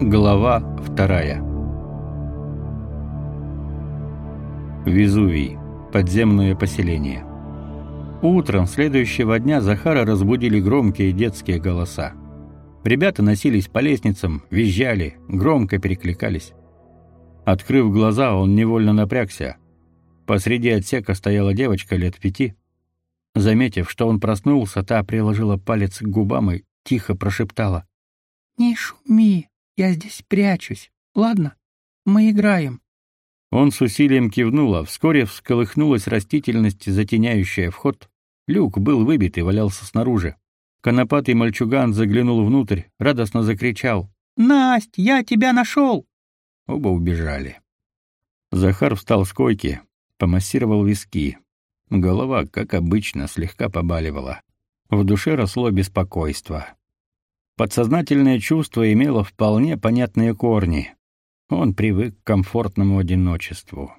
Глава вторая. Везувий. Подземное поселение. Утром следующего дня Захара разбудили громкие детские голоса. Ребята носились по лестницам, визжали, громко перекликались. Открыв глаза, он невольно напрягся. Посреди отсека стояла девочка лет пяти. Заметив, что он проснулся, та приложила палец к губам и тихо прошептала. «Не шуми, я здесь прячусь. Ладно, мы играем». Он с усилием кивнул, а вскоре всколыхнулась растительность, затеняющая вход. Люк был выбит и валялся снаружи. Конопатый мальчуган заглянул внутрь, радостно закричал. «Насть, я тебя нашел!» Оба убежали. Захар встал с койки, помассировал виски. Голова, как обычно, слегка побаливала. В душе росло беспокойство. Подсознательное чувство имело вполне понятные корни. Он привык к комфортному одиночеству.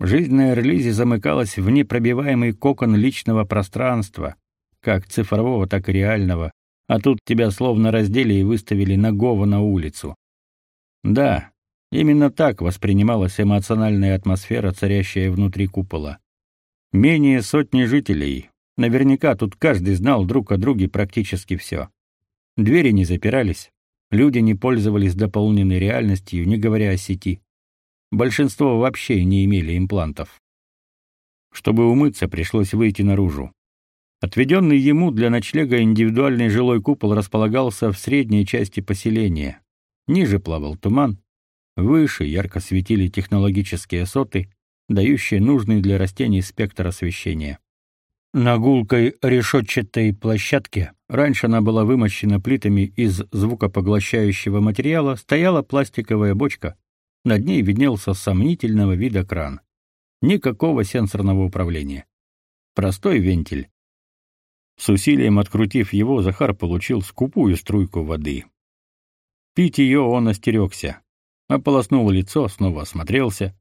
Жизнь на Эрлизе замыкалась в непробиваемый кокон личного пространства, как цифрового, так и реального, а тут тебя словно раздели и выставили нагого на улицу. Да, именно так воспринималась эмоциональная атмосфера, царящая внутри купола. Менее сотни жителей. Наверняка тут каждый знал друг о друге практически все. Двери не запирались, люди не пользовались дополненной реальностью, не говоря о сети. Большинство вообще не имели имплантов. Чтобы умыться, пришлось выйти наружу. Отведенный ему для ночлега индивидуальный жилой купол располагался в средней части поселения. Ниже плавал туман, выше ярко светили технологические соты, дающие нужный для растений спектр освещения. На гулкой решетчатой площадке, раньше она была вымощена плитами из звукопоглощающего материала, стояла пластиковая бочка. Над ней виднелся сомнительного вида кран. Никакого сенсорного управления. Простой вентиль. С усилием открутив его, Захар получил скупую струйку воды. Пить ее он остерегся. Ополоснул лицо, снова осмотрелся.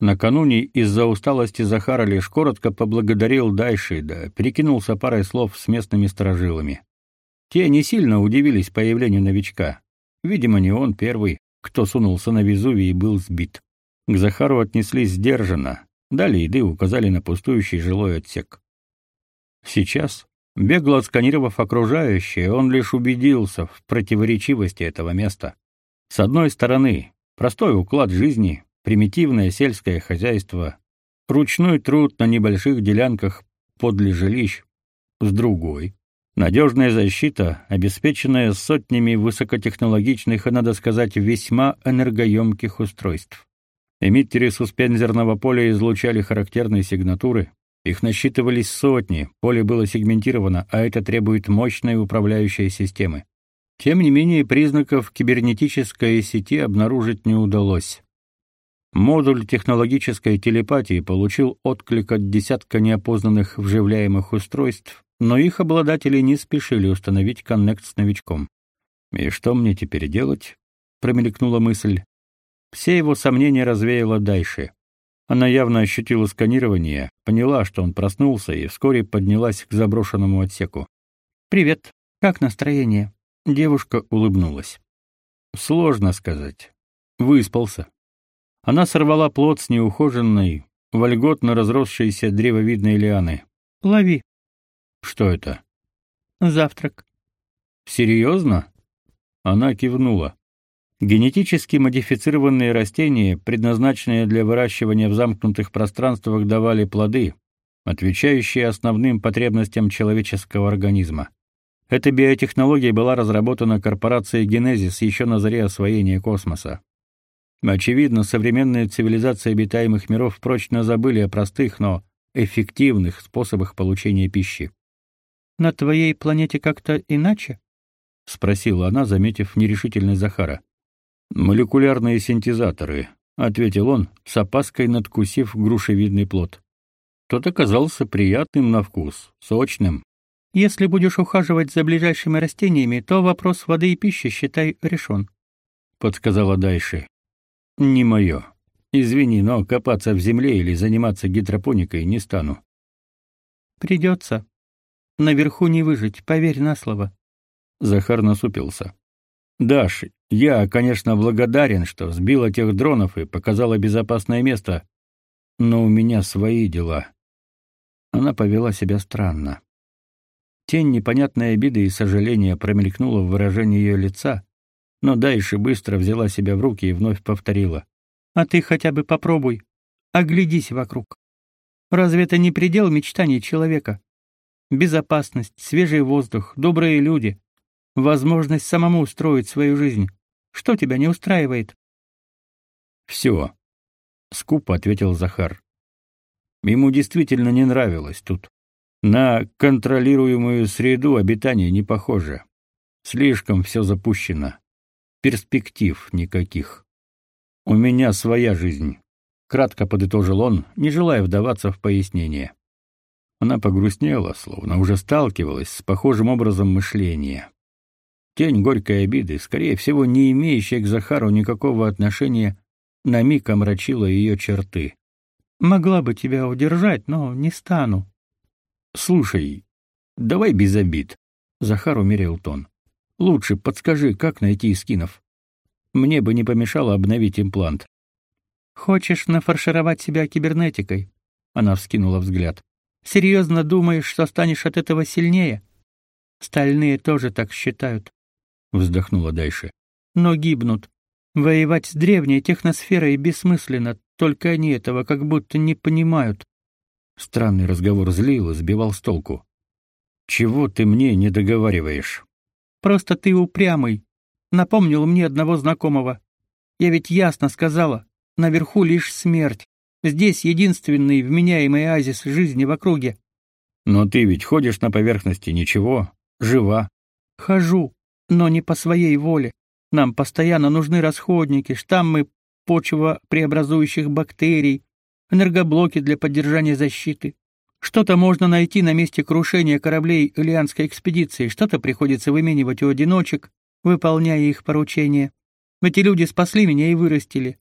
Накануне из-за усталости Захара лишь коротко поблагодарил Дайши, да перекинулся парой слов с местными сторожилами. Те не сильно удивились появлению новичка. Видимо, не он первый, кто сунулся на Везувий и был сбит. К Захару отнеслись сдержанно, дали еды, указали на пустующий жилой отсек. Сейчас, бегло отсканировав окружающее, он лишь убедился в противоречивости этого места. С одной стороны, простой уклад жизни, примитивное сельское хозяйство, ручной труд на небольших делянках подле жилищ, с другой надежная защита, обеспеченная сотнями высокотехнологичных и, надо сказать, весьма энергоемких устройств. Эмиттеры суспензерного поля излучали характерные сигнатуры, их насчитывались сотни, поле было сегментировано, а это требует мощной управляющей системы. Тем не менее, признаков кибернетической сети обнаружить не удалось. Модуль технологической телепатии получил отклик от десятка неопознанных вживляемых устройств, но их обладатели не спешили установить коннект с новичком. «И что мне теперь делать?» — промелькнула мысль. Все его сомнения развеяла Дайши. Она явно ощутила сканирование, поняла, что он проснулся, и вскоре поднялась к заброшенному отсеку. «Привет. Как настроение?» Девушка улыбнулась. «Сложно сказать. Выспался. Она сорвала плод с неухоженной, вольготно разросшейся древовидной лианы. «Лови». «Что это?» «Завтрак». «Серьезно?» Она кивнула. Генетически модифицированные растения, предназначенные для выращивания в замкнутых пространствах, давали плоды, отвечающие основным потребностям человеческого организма. Эта биотехнология была разработана корпорацией Genesis еще на заре освоения космоса. Очевидно, современные цивилизации обитаемых миров прочно забыли о простых, но эффективных способах получения пищи. На твоей планете как-то иначе? спросила она, заметив нерешительность Захара. Молекулярные синтезаторы, ответил он, с опаской надкусив грушевидный плод. Тот оказался приятным на вкус, сочным. Если будешь ухаживать за ближайшими растениями, то вопрос воды и пищи считай решен», — подсказала Дайши. Не мое. Извини, но копаться в земле или заниматься гидропоникой не стану. Придется. Наверху не выжить, поверь на слово. Захар насупился. Даш, я, конечно, благодарен, что сбил этих дронов и показала безопасное место, но у меня свои дела. Она повела себя странно. Тень непонятной обиды и сожаления промелькнула в выражении ее лица, но дальше быстро взяла себя в руки и вновь повторила: "А ты хотя бы попробуй, оглядись вокруг. Разве это не предел мечтаний человека? Безопасность, свежий воздух, добрые люди, возможность самому устроить свою жизнь. Что тебя не устраивает?" «Все», — скупо ответил Захар. Ему действительно не нравилось тут. На контролируемую среду обитания не похоже. Слишком все запущено. Перспектив никаких. У меня своя жизнь, кратко подытожил он, не желая вдаваться в пояснения. Она погрустнела, словно уже сталкивалась с похожим образом мышления. Тень горькой обиды, скорее всего, не имеющая к Захару никакого отношения, на миг омрачила ее черты. Могла бы тебя удержать, но не стану. Слушай, давай без обид. Захар умерил тон. Лучше подскажи, как найти скинов. Мне бы не помешало обновить имплант. Хочешь нафаршировать себя кибернетикой? Она вскинула взгляд. Серьезно думаешь, что станешь от этого сильнее? Стальные тоже так считают. Вздохнула дальше. Но гибнут. Воевать с древней техносферой бессмысленно, только они этого как будто не понимают. Странный разговор злил и сбивал с толку. Чего ты мне не договариваешь? Просто ты упрямый. Напомнил мне одного знакомого. Я ведь ясно сказала, наверху лишь смерть. Здесь единственный вменяемый оазис жизни в округе. Но ты ведь ходишь на поверхности, ничего, жива. Хожу, но не по своей воле. Нам постоянно нужны расходники, штаммы почвопреобразующих бактерий, энергоблоки для поддержания защиты. Что-то можно найти на месте крушения кораблей Ильянской экспедиции, что-то приходится выменивать у одиночек, выполняя их поручения. Эти люди спасли меня и вырастили.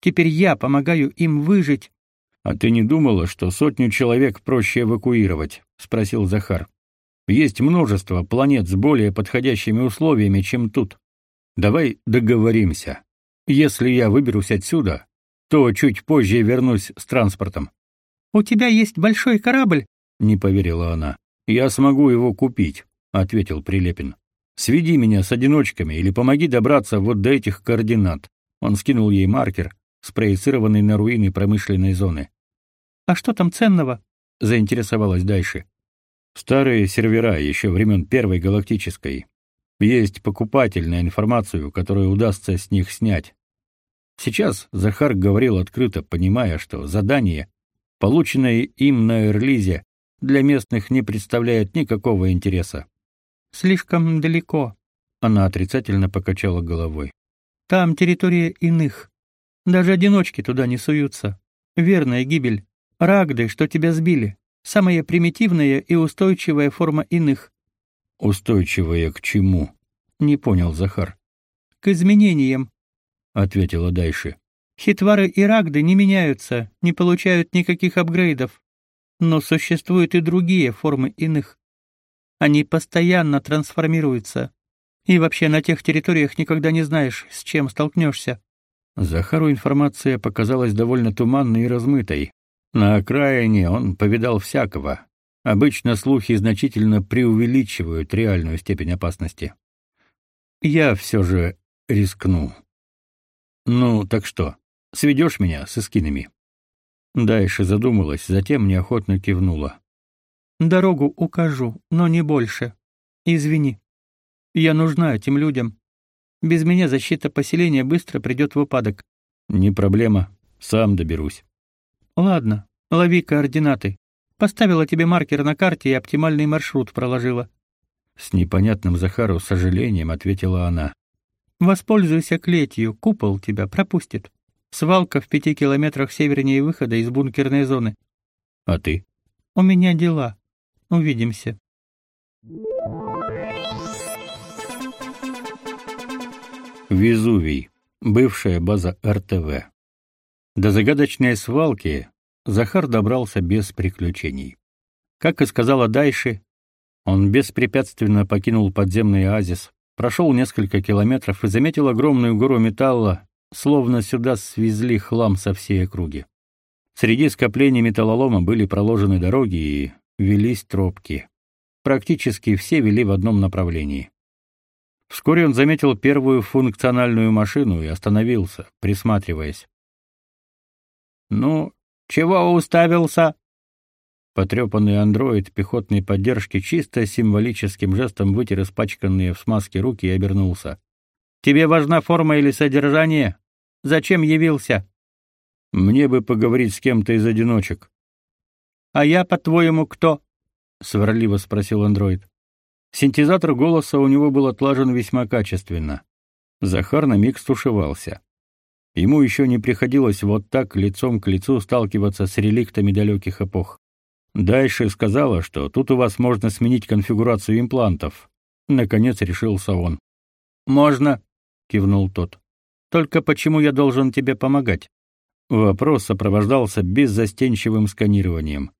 Теперь я помогаю им выжить. А ты не думала, что сотню человек проще эвакуировать, спросил Захар. Есть множество планет с более подходящими условиями, чем тут. Давай договоримся. Если я выберусь отсюда, то чуть позже вернусь с транспортом. У тебя есть большой корабль? Не поверила она. Я смогу его купить, ответил Прилепин. Сведи меня с одиночками или помоги добраться вот до этих координат. Он скинул ей маркер, спроецированный на руины промышленной зоны. А что там ценного? заинтересовалась дальше. Старые сервера еще времен Первой галактической. Есть покупатель на информацию, которую удастся с них снять. Сейчас Захар говорил открыто, понимая, что задание, полученное им на Эрлизе, для местных не представляет никакого интереса. Слишком далеко. Она отрицательно покачала головой. Там территория иных. Даже одиночки туда не суются. Верная гибель. Рагды, что тебя сбили. Самая примитивная и устойчивая форма иных. Устойчивая к чему? Не понял Захар. К изменениям ответила Дайши. Хитвары и рагды не меняются, не получают никаких апгрейдов. Но существуют и другие формы иных. Они постоянно трансформируются. И вообще на тех территориях никогда не знаешь, с чем столкнешься. Захару информация показалась довольно туманной и размытой. На окраине он повидал всякого. Обычно слухи значительно преувеличивают реальную степень опасности. Я все же рискну. Ну, так что, сведешь меня с эскинами? Дальше задумалась, затем неохотно кивнула. Дорогу укажу, но не больше. Извини. Я нужна этим людям. Без меня защита поселения быстро придет в упадок. Не проблема, сам доберусь. Ладно, лови координаты. Поставила тебе маркер на карте и оптимальный маршрут проложила. С непонятным Захару сожалением ответила она. Воспользуйся клетью, купол тебя пропустит. Свалка в пяти километрах севернее выхода из бункерной зоны. А ты? У меня дела. Увидимся. Везувий. Бывшая база РТВ. До загадочной свалки Захар добрался без приключений. Как и сказала Дайши, он беспрепятственно покинул подземный оазис, прошел несколько километров и заметил огромную гору металла, словно сюда свезли хлам со всей округи. Среди скоплений металлолома были проложены дороги и велись тропки. Практически все вели в одном направлении. Вскоре он заметил первую функциональную машину и остановился, присматриваясь. «Ну, чего уставился?» Потрепанный андроид пехотной поддержки чисто символическим жестом вытер испачканные в смазке руки и обернулся. «Тебе важна форма или содержание? Зачем явился?» «Мне бы поговорить с кем-то из одиночек». «А я, по-твоему, кто?» — сварливо спросил андроид. Синтезатор голоса у него был отлажен весьма качественно. Захар на миг стушевался. Ему еще не приходилось вот так лицом к лицу сталкиваться с реликтами далеких эпох. Дальше сказала, что тут у вас можно сменить конфигурацию имплантов. Наконец решился он. «Можно», — кивнул тот. «Только почему я должен тебе помогать?» Вопрос сопровождался беззастенчивым сканированием.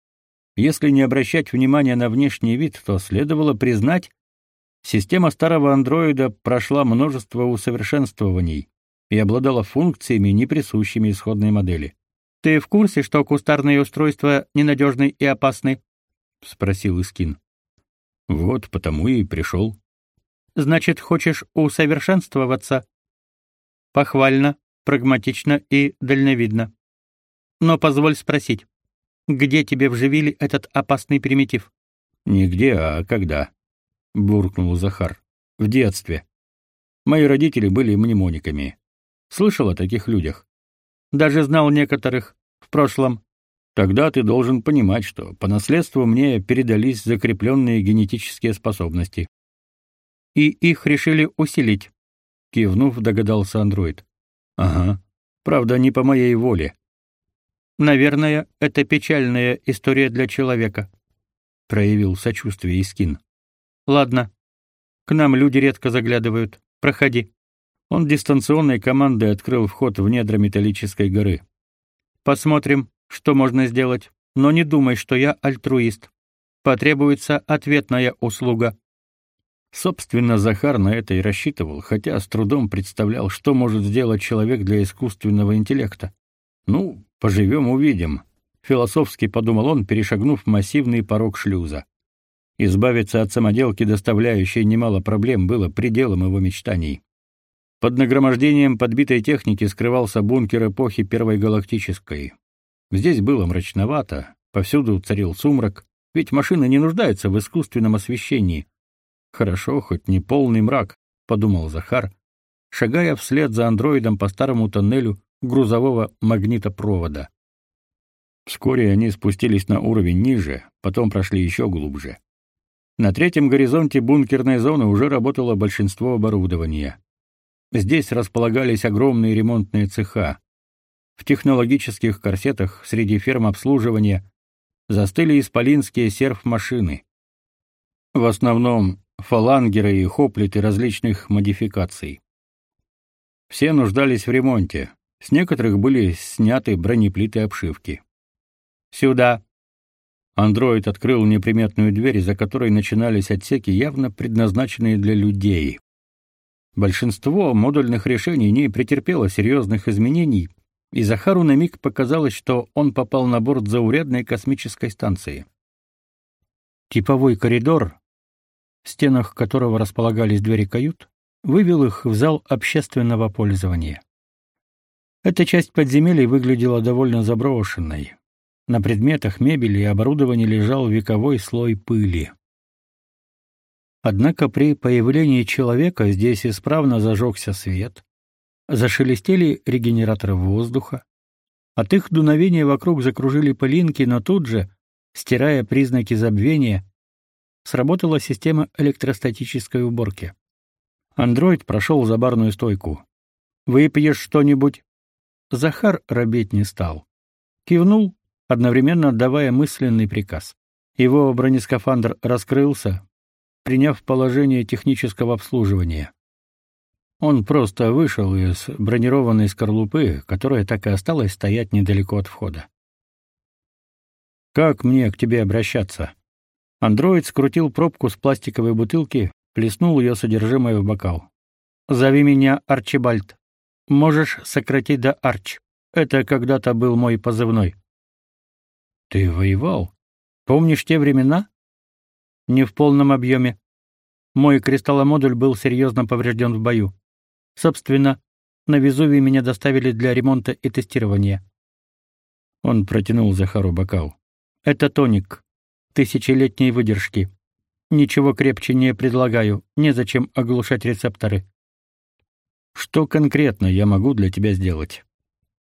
Если не обращать внимания на внешний вид, то следовало признать, система старого андроида прошла множество усовершенствований и обладала функциями, не присущими исходной модели. «Ты в курсе, что кустарные устройства ненадежны и опасны?» — спросил Искин. «Вот потому и пришел». «Значит, хочешь усовершенствоваться?» «Похвально, прагматично и дальновидно. Но позволь спросить, где тебе вживили этот опасный примитив? Нигде, а когда? буркнул Захар. В детстве. Мои родители были мнемониками. Слышал о таких людях. Даже знал некоторых в прошлом. Тогда ты должен понимать, что по наследству мне передались закрепленные генетические способности. И их решили усилить, кивнув, догадался андроид. Ага. Правда, не по моей воле. Наверное, это печальная история для человека, проявил сочувствие Искин. Ладно. К нам люди редко заглядывают. Проходи. Он дистанционной командой открыл вход в недра металлической горы. Посмотрим, что можно сделать, но не думай, что я альтруист. Потребуется ответная услуга. Собственно, Захар на это и рассчитывал, хотя с трудом представлял, что может сделать человек для искусственного интеллекта. Ну, Поживем — увидим, философски подумал он, перешагнув массивный порог шлюза. Избавиться от самоделки, доставляющей немало проблем, было пределом его мечтаний. Под нагромождением подбитой техники скрывался бункер эпохи Первой галактической. Здесь было мрачновато, повсюду царил сумрак, ведь машины не нуждаются в искусственном освещении. Хорошо, хоть не полный мрак, подумал Захар, шагая вслед за андроидом по старому тоннелю грузового магнитопровода. Вскоре они спустились на уровень ниже, потом прошли еще глубже. На третьем горизонте бункерной зоны уже работало большинство оборудования. Здесь располагались огромные ремонтные цеха. В технологических корсетах среди ферм обслуживания застыли исполинские серф-машины. В основном фалангеры и хоплиты различных модификаций. Все нуждались в ремонте, с некоторых были сняты бронеплиты обшивки. «Сюда!» Андроид открыл неприметную дверь, за которой начинались отсеки, явно предназначенные для людей. Большинство модульных решений не претерпело серьезных изменений, и Захару на миг показалось, что он попал на борт заурядной космической станции. Типовой коридор, в стенах которого располагались двери кают, вывел их в зал общественного пользования. Эта часть подземелья выглядела довольно заброшенной. На предметах мебели и оборудования лежал вековой слой пыли. Однако при появлении человека здесь исправно зажегся свет, зашелестели регенераторы воздуха, от их дуновения вокруг закружили пылинки, но тут же, стирая признаки забвения, сработала система электростатической уборки. Андроид прошел за барную стойку. «Выпьешь что-нибудь?» Захар робеть не стал. Кивнул, одновременно отдавая мысленный приказ. Его бронескафандр раскрылся, приняв положение технического обслуживания. Он просто вышел из бронированной скорлупы, которая так и осталась стоять недалеко от входа. «Как мне к тебе обращаться?» Андроид скрутил пробку с пластиковой бутылки, плеснул ее содержимое в бокал. Зови меня Арчибальд. Можешь сократить до Арч. Это когда-то был мой позывной. Ты воевал? Помнишь те времена? Не в полном объеме. Мой кристалломодуль был серьезно поврежден в бою. Собственно, на Везувий меня доставили для ремонта и тестирования. Он протянул Захару бокал. Это тоник тысячелетней выдержки. Ничего крепче не предлагаю, незачем оглушать рецепторы. Что конкретно я могу для тебя сделать?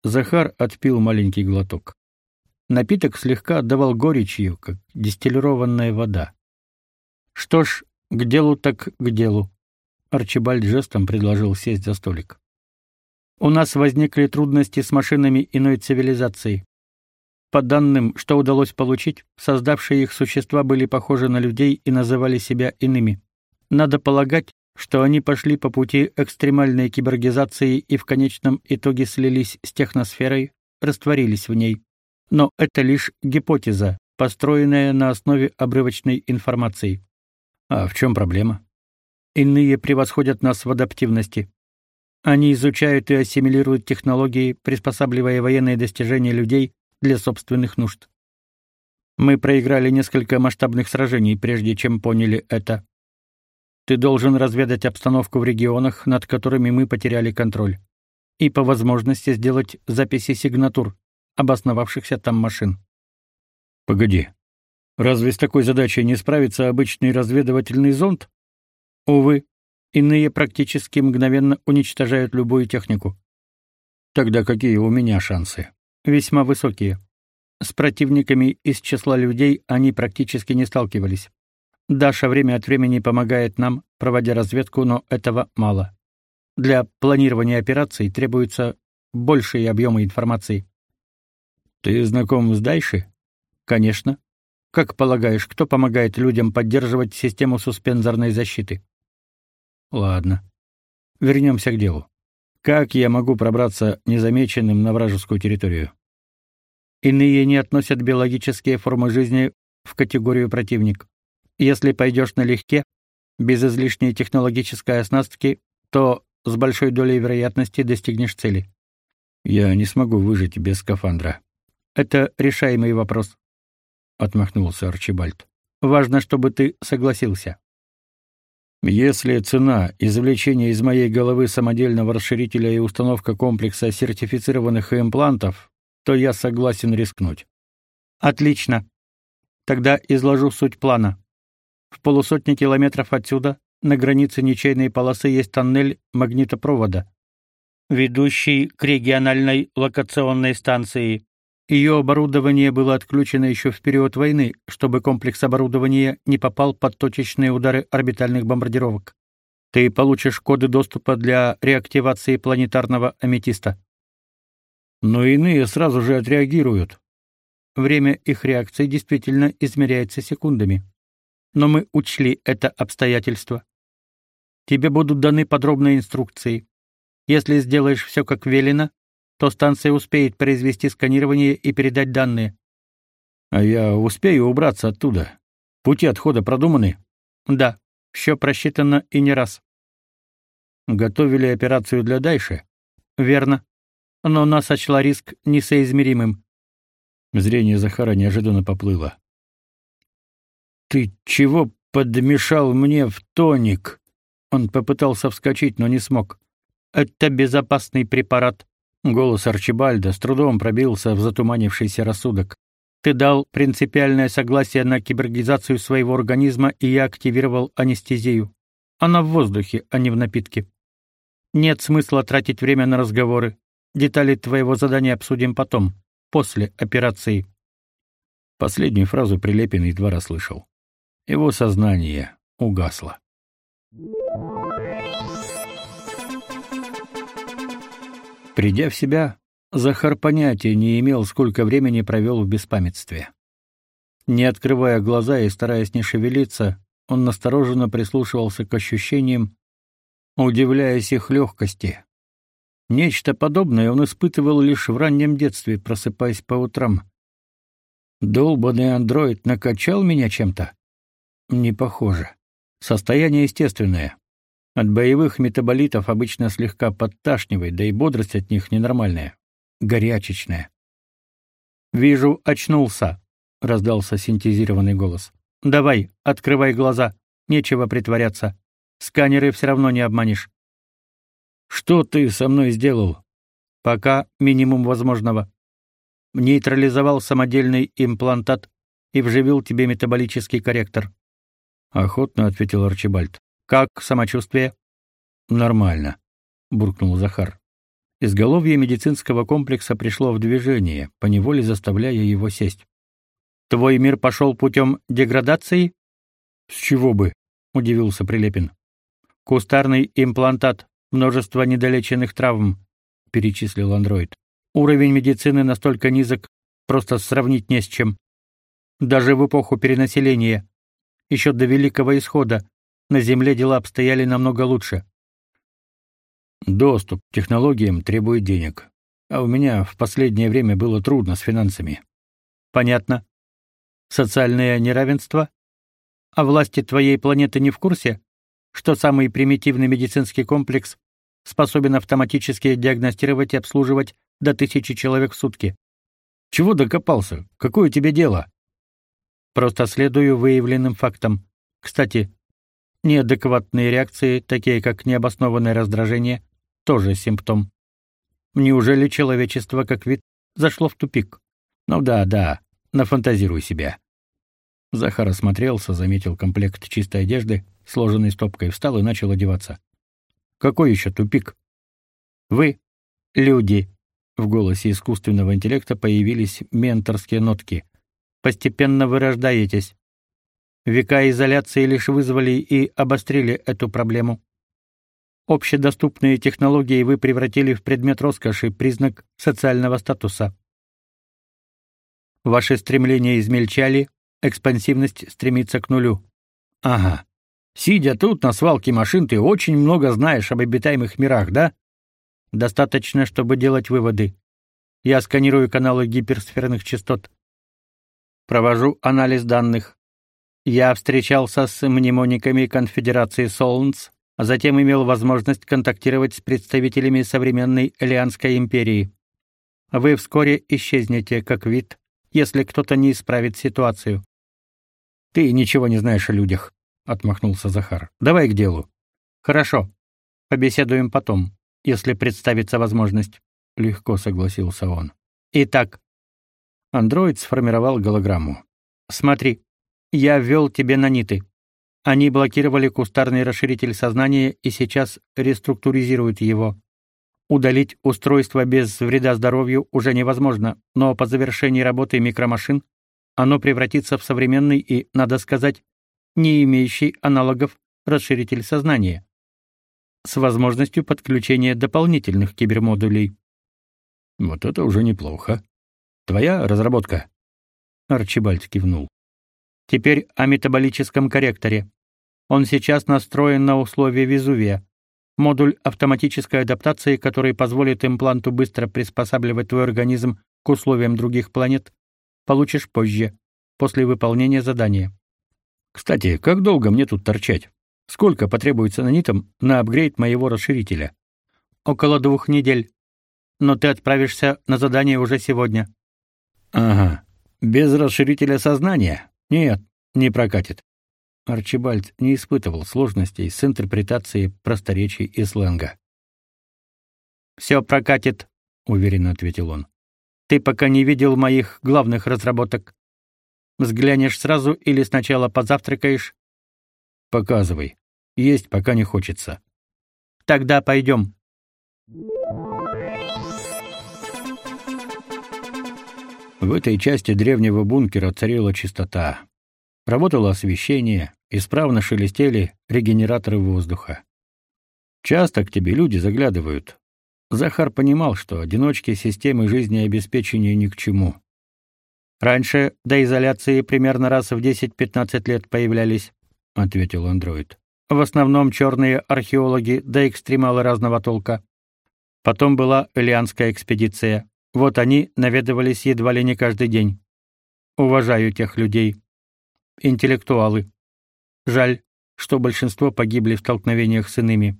Захар отпил маленький глоток. Напиток слегка отдавал горечью, как дистиллированная вода. Что ж, к делу так к делу. Арчибальд жестом предложил сесть за столик. У нас возникли трудности с машинами иной цивилизации. По данным, что удалось получить, создавшие их существа были похожи на людей и называли себя иными. Надо полагать, что они пошли по пути экстремальной киборгизации и в конечном итоге слились с техносферой, растворились в ней. Но это лишь гипотеза, построенная на основе обрывочной информации. А в чем проблема? Иные превосходят нас в адаптивности. Они изучают и ассимилируют технологии, приспосабливая военные достижения людей для собственных нужд. Мы проиграли несколько масштабных сражений, прежде чем поняли это. Ты должен разведать обстановку в регионах, над которыми мы потеряли контроль, и по возможности сделать записи сигнатур обосновавшихся там машин. Погоди. Разве с такой задачей не справится обычный разведывательный зонд? Увы, иные практически мгновенно уничтожают любую технику. Тогда какие у меня шансы? Весьма высокие. С противниками из числа людей они практически не сталкивались. Даша время от времени помогает нам, проводя разведку, но этого мало. Для планирования операций требуются большие объемы информации. Ты знаком с Дайши? Конечно. Как полагаешь, кто помогает людям поддерживать систему суспензорной защиты? Ладно. Вернемся к делу. Как я могу пробраться незамеченным на вражескую территорию? Иные не относят биологические формы жизни в категорию противник. Если пойдешь налегке, без излишней технологической оснастки, то с большой долей вероятности достигнешь цели. Я не смогу выжить без скафандра. Это решаемый вопрос, отмахнулся Арчибальд. Важно, чтобы ты согласился. Если цена извлечения из моей головы самодельного расширителя и установка комплекса сертифицированных имплантов, то я согласен рискнуть. Отлично. Тогда изложу суть плана. В полусотни километров отсюда, на границе ничейной полосы есть тоннель магнитопровода, ведущий к региональной локационной станции. Ее оборудование было отключено еще в период войны, чтобы комплекс оборудования не попал под точечные удары орбитальных бомбардировок. Ты получишь коды доступа для реактивации планетарного аметиста. Но иные сразу же отреагируют. Время их реакции действительно измеряется секундами. Но мы учли это обстоятельство. Тебе будут даны подробные инструкции. Если сделаешь все как велено, то станция успеет произвести сканирование и передать данные. А я успею убраться оттуда. Пути отхода продуманы? Да, все просчитано и не раз. Готовили операцию для Дайши? Верно. Но нас сочла риск несоизмеримым. Зрение Захара неожиданно поплыло. Ты чего подмешал мне в тоник? Он попытался вскочить, но не смог. Это безопасный препарат, Голос Арчибальда с трудом пробился в затуманившийся рассудок. Ты дал принципиальное согласие на кибергизацию своего организма, и я активировал анестезию. Она в воздухе, а не в напитке. Нет смысла тратить время на разговоры. Детали твоего задания обсудим потом, после операции. Последнюю фразу Прилепин едва расслышал. Его сознание угасло. Придя в себя, Захар понятия не имел, сколько времени провел в беспамятстве. Не открывая глаза и стараясь не шевелиться, он настороженно прислушивался к ощущениям, удивляясь их легкости. Нечто подобное он испытывал лишь в раннем детстве, просыпаясь по утрам. Долбанный андроид накачал меня чем-то? Не похоже. Состояние естественное. От боевых метаболитов обычно слегка подташнивает, да и бодрость от них ненормальная, горячечная. Вижу, очнулся, раздался синтезированный голос. Давай, открывай глаза. Нечего притворяться. Сканеры все равно не обманешь. Что ты со мной сделал? Пока минимум возможного. Нейтрализовал самодельный имплантат и вживил тебе метаболический корректор. Охотно ответил Арчибальд. Как самочувствие? Нормально, буркнул Захар. Изголовье медицинского комплекса пришло в движение, поневоле заставляя его сесть. Твой мир пошел путем деградации? С чего бы? удивился Прилепин. Кустарный имплантат, множество недолеченных травм, перечислил андроид. Уровень медицины настолько низок, просто сравнить не с чем. Даже в эпоху перенаселения, еще до Великого Исхода, на Земле дела обстояли намного лучше. Доступ к технологиям требует денег, а у меня в последнее время было трудно с финансами. Понятно. Социальное неравенство? А власти твоей планеты не в курсе, что самый примитивный медицинский комплекс способен автоматически диагностировать и обслуживать до тысячи человек в сутки? Чего докопался? Какое тебе дело? Просто следую выявленным фактам. Кстати, Неадекватные реакции, такие как необоснованное раздражение, тоже симптом. Неужели человечество как вид зашло в тупик? Ну да, да, нафантазируй себя. Захар осмотрелся, заметил комплект чистой одежды, сложенный стопкой, встал и начал одеваться. Какой еще тупик? Вы, люди, в голосе искусственного интеллекта появились менторские нотки. Постепенно вырождаетесь. Века изоляции лишь вызвали и обострили эту проблему. Общедоступные технологии вы превратили в предмет роскоши, признак социального статуса. Ваши стремления измельчали, экспансивность стремится к нулю. Ага. Сидя тут на свалке машин, ты очень много знаешь об обитаемых мирах, да? Достаточно, чтобы делать выводы. Я сканирую каналы гиперсферных частот. Провожу анализ данных. Я встречался с мнемониками Конфедерации Солнц, а затем имел возможность контактировать с представителями современной Элианской империи. Вы вскоре исчезнете как вид, если кто-то не исправит ситуацию. Ты ничего не знаешь о людях, отмахнулся Захар. Давай к делу. Хорошо. Побеседуем потом, если представится возможность, легко согласился он. Итак, андроид сформировал голограмму. Смотри, я ввел тебе наниты. Они блокировали кустарный расширитель сознания и сейчас реструктуризируют его. Удалить устройство без вреда здоровью уже невозможно, но по завершении работы микромашин оно превратится в современный и, надо сказать, не имеющий аналогов расширитель сознания с возможностью подключения дополнительных кибермодулей. Вот это уже неплохо. Твоя разработка? Арчибальд кивнул. Теперь о метаболическом корректоре. Он сейчас настроен на условия Везувия. Модуль автоматической адаптации, который позволит импланту быстро приспосабливать твой организм к условиям других планет, получишь позже, после выполнения задания. Кстати, как долго мне тут торчать? Сколько потребуется нанитам на апгрейд моего расширителя? Около двух недель. Но ты отправишься на задание уже сегодня. Ага. Без расширителя сознания? Нет, не прокатит. Арчибальд не испытывал сложностей с интерпретацией просторечий и сленга. «Все прокатит», — уверенно ответил он. «Ты пока не видел моих главных разработок. Взглянешь сразу или сначала позавтракаешь?» «Показывай. Есть пока не хочется». «Тогда пойдем». В этой части древнего бункера царила чистота. Работало освещение, исправно шелестели регенераторы воздуха. Часто к тебе люди заглядывают. Захар понимал, что одиночки системы жизнеобеспечения ни к чему. Раньше до изоляции примерно раз в 10-15 лет появлялись, ответил андроид. В основном черные археологи да экстремалы разного толка. Потом была Элианская экспедиция. Вот они наведывались едва ли не каждый день. Уважаю тех людей. Интеллектуалы. Жаль, что большинство погибли в столкновениях с иными.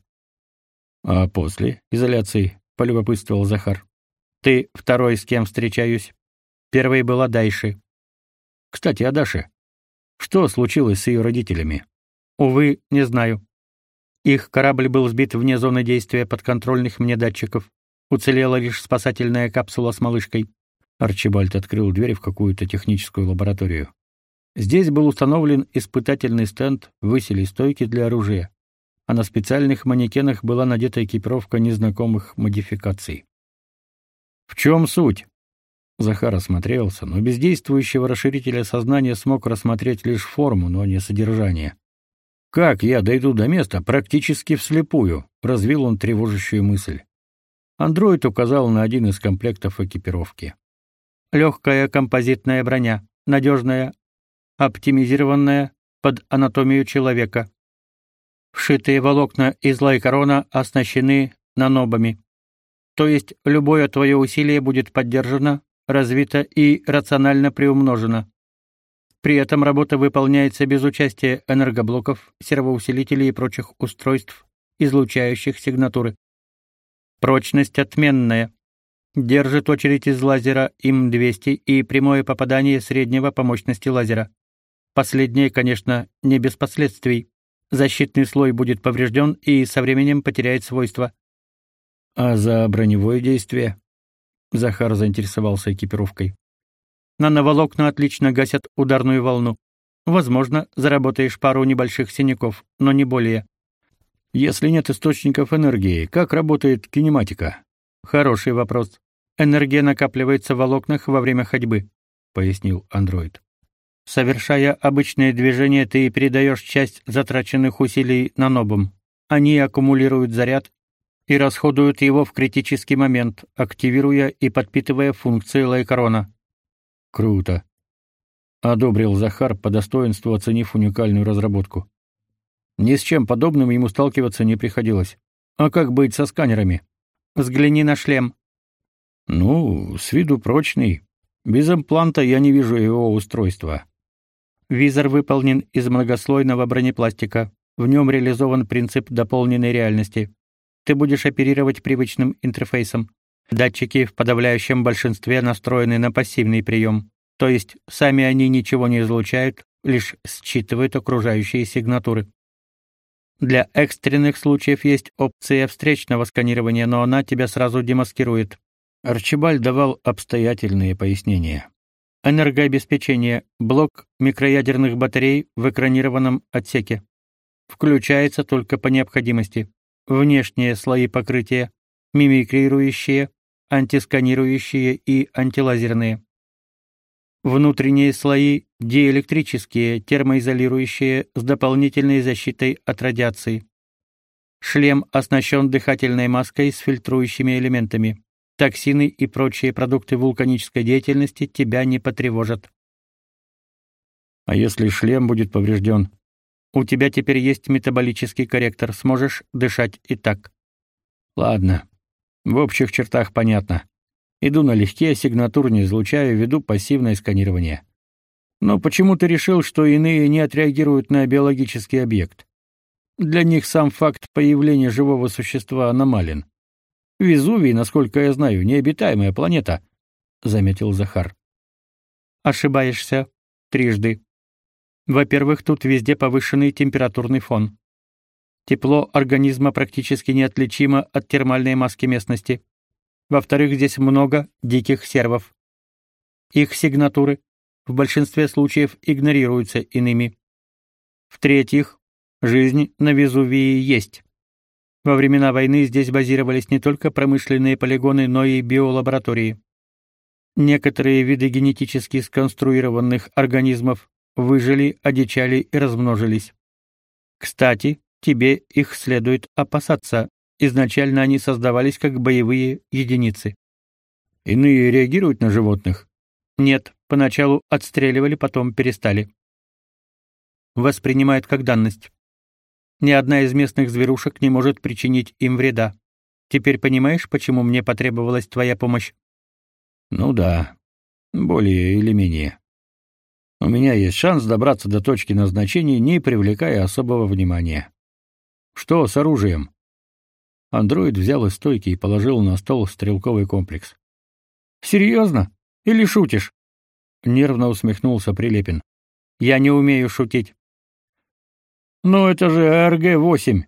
А после изоляции, полюбопытствовал Захар. Ты второй, с кем встречаюсь. Первой была Дайши. Кстати, о Даше. Что случилось с ее родителями? Увы, не знаю. Их корабль был сбит вне зоны действия подконтрольных мне датчиков. Уцелела лишь спасательная капсула с малышкой. Арчибальд открыл дверь в какую-то техническую лабораторию. Здесь был установлен испытательный стенд, высели стойки для оружия, а на специальных манекенах была надета экипировка незнакомых модификаций. В чем суть? Захар осмотрелся, но без действующего расширителя сознания смог рассмотреть лишь форму, но не содержание. Как я дойду до места практически вслепую, развил он тревожащую мысль. Андроид указал на один из комплектов экипировки. Легкая композитная броня, надежная, оптимизированная под анатомию человека. Вшитые волокна из лайкорона оснащены нанобами. То есть любое твое усилие будет поддержано, развито и рационально приумножено. При этом работа выполняется без участия энергоблоков, сервоусилителей и прочих устройств, излучающих сигнатуры. Прочность отменная. Держит очередь из лазера ИМ-200 и прямое попадание среднего по мощности лазера. Последнее, конечно, не без последствий. Защитный слой будет поврежден и со временем потеряет свойства. А за броневое действие? Захар заинтересовался экипировкой. Нановолокна отлично гасят ударную волну. Возможно, заработаешь пару небольших синяков, но не более. Если нет источников энергии, как работает кинематика? Хороший вопрос. Энергия накапливается в волокнах во время ходьбы, пояснил андроид. Совершая обычные движения, ты передаешь часть затраченных усилий нанобам. Они аккумулируют заряд и расходуют его в критический момент, активируя и подпитывая функции лайкорона. Круто. Одобрил Захар, по достоинству оценив уникальную разработку. Ни с чем подобным ему сталкиваться не приходилось. А как быть со сканерами? Взгляни на шлем. Ну, с виду прочный. Без импланта я не вижу его устройства. Визор выполнен из многослойного бронепластика. В нем реализован принцип дополненной реальности. Ты будешь оперировать привычным интерфейсом. Датчики в подавляющем большинстве настроены на пассивный прием, то есть сами они ничего не излучают, лишь считывают окружающие сигнатуры. Для экстренных случаев есть опция встречного сканирования, но она тебя сразу демаскирует. Арчибальд давал обстоятельные пояснения. Энергообеспечение. Блок микроядерных батарей в экранированном отсеке. Включается только по необходимости. Внешние слои покрытия, мимикрирующие, антисканирующие и антилазерные. Внутренние слои диэлектрические, термоизолирующие с дополнительной защитой от радиации. Шлем оснащен дыхательной маской с фильтрующими элементами токсины и прочие продукты вулканической деятельности тебя не потревожат. А если шлем будет поврежден? У тебя теперь есть метаболический корректор, сможешь дышать и так. Ладно. В общих чертах понятно. Иду налегке, сигнатур не излучаю, веду пассивное сканирование. Но почему ты решил, что иные не отреагируют на биологический объект? Для них сам факт появления живого существа аномален. Везувий, насколько я знаю, необитаемая планета, заметил Захар. Ошибаешься трижды. Во-первых, тут везде повышенный температурный фон. Тепло организма практически неотличимо от термальной маски местности. Во-вторых, здесь много диких сервов. Их сигнатуры в большинстве случаев игнорируются иными. В-третьих, жизнь на Везувии есть. Во времена войны здесь базировались не только промышленные полигоны, но и биолаборатории. Некоторые виды генетически сконструированных организмов выжили, одичали и размножились. Кстати, тебе их следует опасаться. Изначально они создавались как боевые единицы. Иные реагируют на животных? Нет, поначалу отстреливали, потом перестали. Воспринимают как данность. Ни одна из местных зверушек не может причинить им вреда. Теперь понимаешь, почему мне потребовалась твоя помощь? Ну да, более или менее. У меня есть шанс добраться до точки назначения, не привлекая особого внимания. Что с оружием? Андроид взял из стойки и положил на стол стрелковый комплекс. Серьезно? Или шутишь? Нервно усмехнулся Прилепин. Я не умею шутить. Но это же АРГ-8.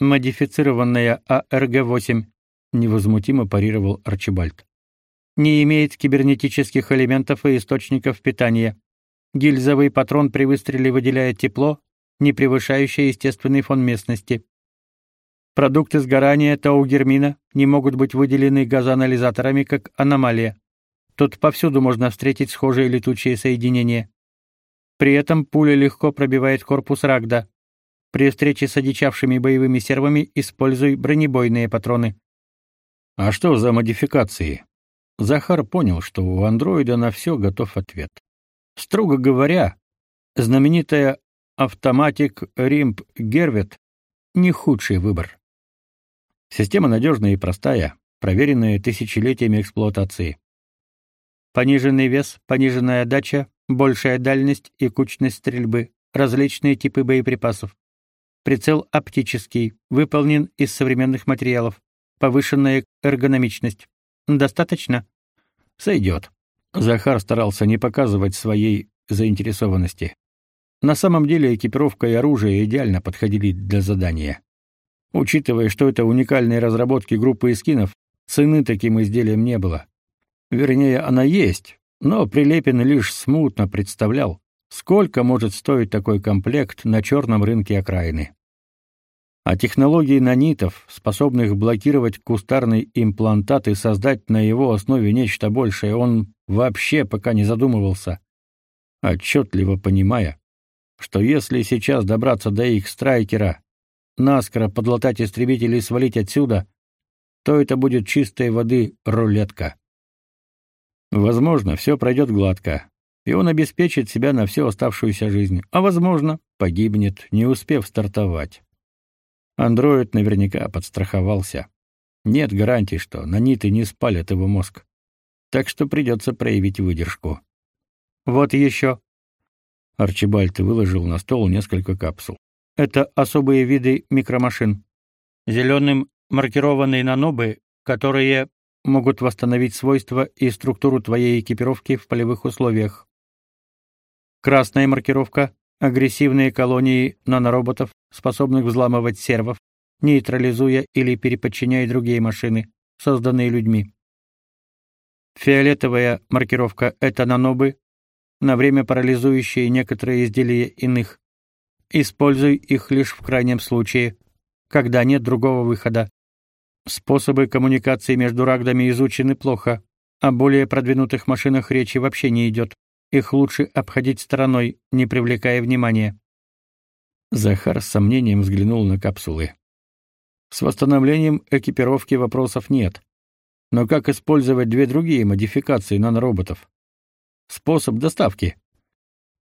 Модифицированная АРГ-8, невозмутимо парировал Арчибальд. Не имеет кибернетических элементов и источников питания. Гильзовый патрон при выстреле выделяет тепло, не превышающее естественный фон местности. Продукты сгорания таугермина не могут быть выделены газоанализаторами как аномалия. Тут повсюду можно встретить схожие летучие соединения. При этом пуля легко пробивает корпус Рагда. При встрече с одичавшими боевыми сервами используй бронебойные патроны. А что за модификации? Захар понял, что у андроида на все готов ответ. Строго говоря, знаменитая автоматик Римп Гервет не худший выбор. Система надежная и простая, проверенная тысячелетиями эксплуатации. Пониженный вес, пониженная отдача, большая дальность и кучность стрельбы, различные типы боеприпасов. Прицел оптический, выполнен из современных материалов. Повышенная эргономичность. Достаточно? Сойдет. Захар старался не показывать своей заинтересованности. На самом деле экипировка и оружие идеально подходили для задания. Учитывая, что это уникальные разработки группы эскинов, цены таким изделиям не было. Вернее, она есть, но Прилепин лишь смутно представлял, сколько может стоить такой комплект на черном рынке окраины. А технологии нанитов, способных блокировать кустарный имплантат и создать на его основе нечто большее, он вообще пока не задумывался, отчетливо понимая, что если сейчас добраться до их страйкера, наскоро подлатать истребители и свалить отсюда, то это будет чистой воды рулетка. Возможно, все пройдет гладко, и он обеспечит себя на всю оставшуюся жизнь, а возможно, погибнет, не успев стартовать. Андроид наверняка подстраховался. Нет гарантий, что наниты не спалят его мозг. Так что придется проявить выдержку. Вот еще. Арчибальд выложил на стол несколько капсул. Это особые виды микромашин. Зеленым маркированные нанобы, которые могут восстановить свойства и структуру твоей экипировки в полевых условиях. Красная маркировка агрессивные колонии нанороботов, способных взламывать сервов, нейтрализуя или переподчиняя другие машины, созданные людьми. Фиолетовая маркировка это нанобы, на время парализующие некоторые изделия иных. Используй их лишь в крайнем случае, когда нет другого выхода. Способы коммуникации между рагдами изучены плохо, о более продвинутых машинах речи вообще не идет. Их лучше обходить стороной, не привлекая внимания. Захар с сомнением взглянул на капсулы. С восстановлением экипировки вопросов нет. Но как использовать две другие модификации нанороботов? Способ доставки.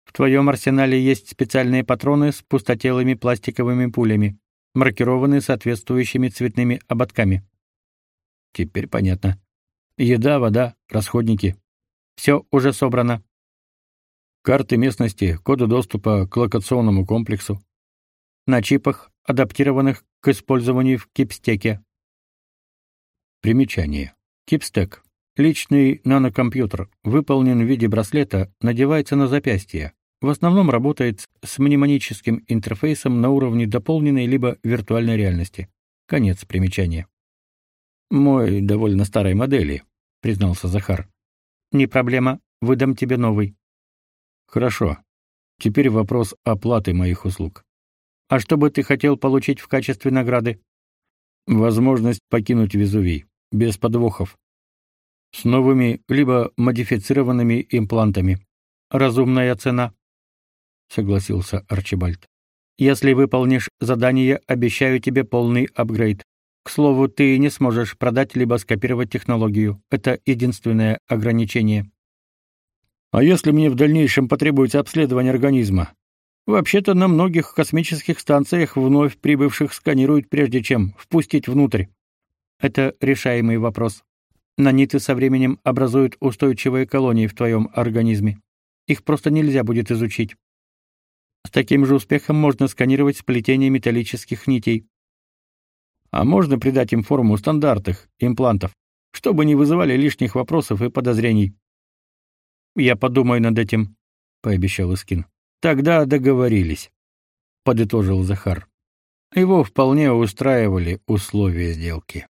В твоем арсенале есть специальные патроны с пустотелыми пластиковыми пулями маркированы соответствующими цветными ободками. Теперь понятно. Еда, вода, расходники. Все уже собрано. Карты местности, коды доступа к локационному комплексу. На чипах, адаптированных к использованию в кипстеке. Примечание. Кипстек личный нанокомпьютер, выполнен в виде браслета, надевается на запястье, в основном работает с мнемоническим интерфейсом на уровне дополненной либо виртуальной реальности. Конец примечания. Мой довольно старой модели, признался Захар. Не проблема, выдам тебе новый. Хорошо. Теперь вопрос оплаты моих услуг. А что бы ты хотел получить в качестве награды? Возможность покинуть Везувий без подвохов. С новыми либо модифицированными имплантами. Разумная цена согласился Арчибальд. Если выполнишь задание, обещаю тебе полный апгрейд. К слову, ты не сможешь продать либо скопировать технологию. Это единственное ограничение. А если мне в дальнейшем потребуется обследование организма? Вообще-то на многих космических станциях вновь прибывших сканируют прежде чем впустить внутрь. Это решаемый вопрос. Наниты со временем образуют устойчивые колонии в твоем организме. Их просто нельзя будет изучить. С таким же успехом можно сканировать сплетение металлических нитей. А можно придать им форму стандартных имплантов, чтобы не вызывали лишних вопросов и подозрений. Я подумаю над этим, пообещал Искин. Тогда договорились, подытожил Захар. Его вполне устраивали условия сделки.